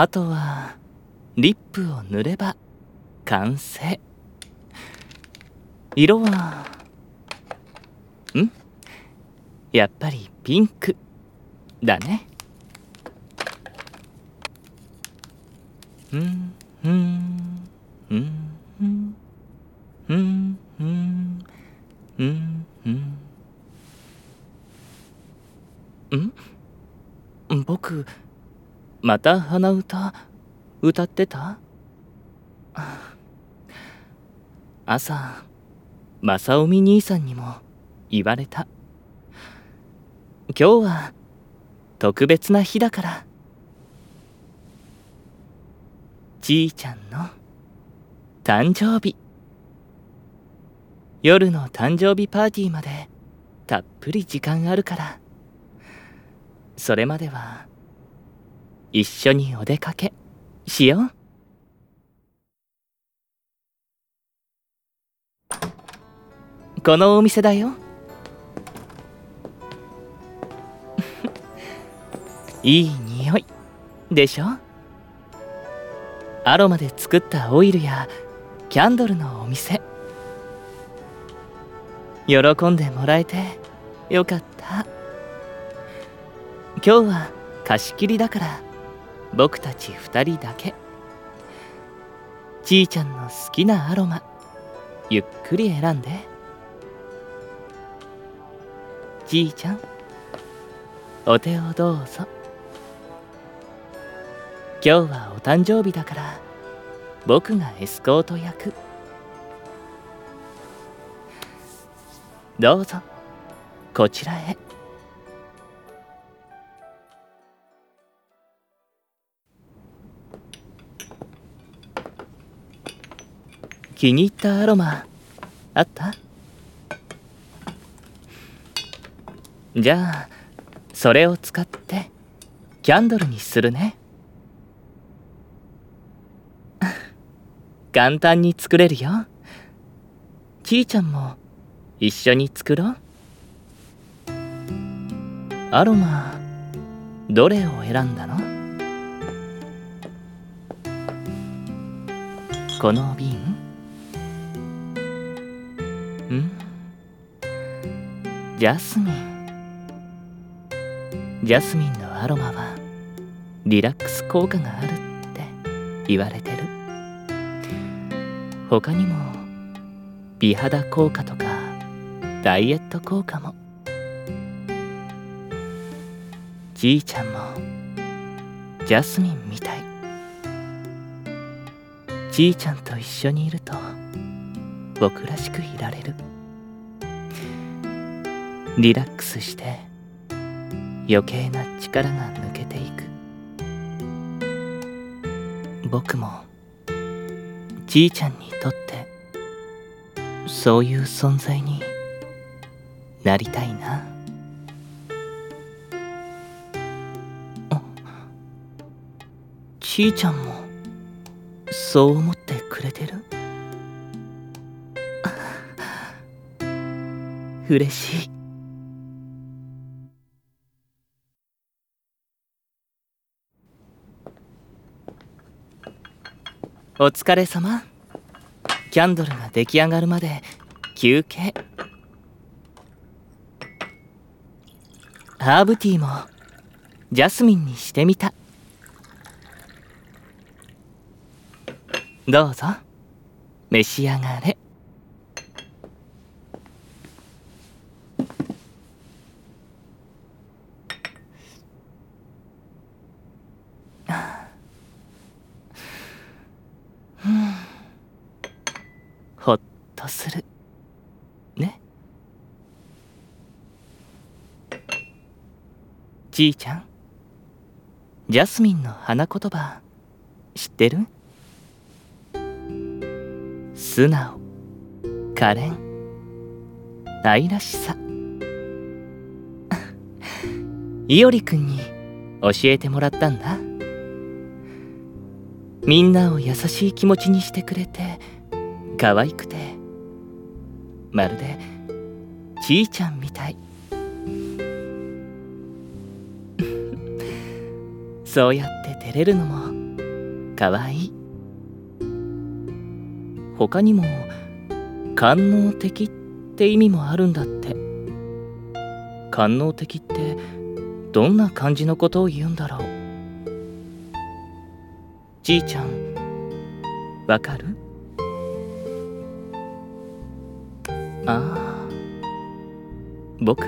あとはリップを塗れば完成。色はん？やっぱりピンク。だね。うんうんうんうんうんうんうんうんん僕また鼻歌？歌ってた？朝正臣兄さんにも言われた。今日は特別な日だから。ちいちゃんの誕生日。夜の誕生日パーティーまでたっぷり時間あるから。それまでは一緒にお出かけしよう。このお店だよ。いい匂いでしょ？アロマで作ったオイルやキャンドルのお店。喜んでもらえてよかった。今日は貸し切りだから僕たち二人だけ。ちいちゃんの好きなアロマゆっくり選んで。ちいちゃんお手をどうぞ。今日はお誕生日だから僕がエスコート役。どうぞこちらへ。気に入ったアロマ。あった？じゃあそれを使ってキャンドルにするね。簡単に作れるよ。ちいちゃんも一緒に作ろう。アロマどれを選んだの？この瓶。ん？ジャスミンジャスミンのアロマはリラックス効果があるって言われてる。他にも美肌効果とかダイエット効果も。じいちゃんもジャスミンみたい。じいちゃんと一緒にいると僕らしくいられる。リラックスして余計な力が抜けていく。僕もじいちゃんにとってそういう存在になりたいな。あちいちゃんもそう思ってくれてる？嬉しい。お疲れ様。キャンドルが出来上がるまで休憩。ハーブティーもジャスミンにしてみた。どうぞ。召し上がれ。する。ね。じいちゃん。ジャスミンの花言葉知ってる？素直。可憐。愛らしさ。いおりくんに教えてもらったんだ。みんなを優しい気持ちにしてくれて可愛くて。まるでちいちゃんみたい。そうやって照れるのもかわい。い他にも官能的って意味もあるんだって。官能的ってどんな感じのことを言うんだろう。じいちゃんわかる？ああ。僕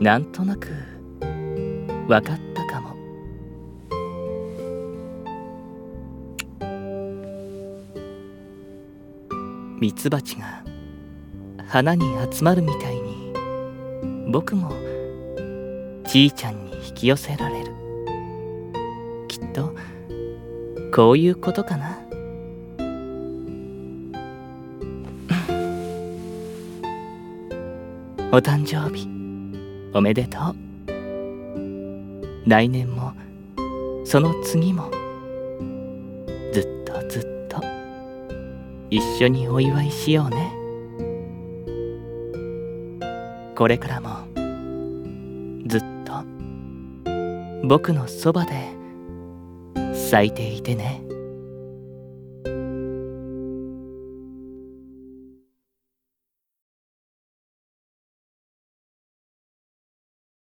なんとなくわかったかも。ミツバチが花に集まるみたいに僕もちいちゃんに引き寄せられる。きっとこういうことかな。お誕生日。おめでとう。来年もその次もずっとずっと一緒にお祝いしようね。これからもずっと僕のそばで咲いていてね。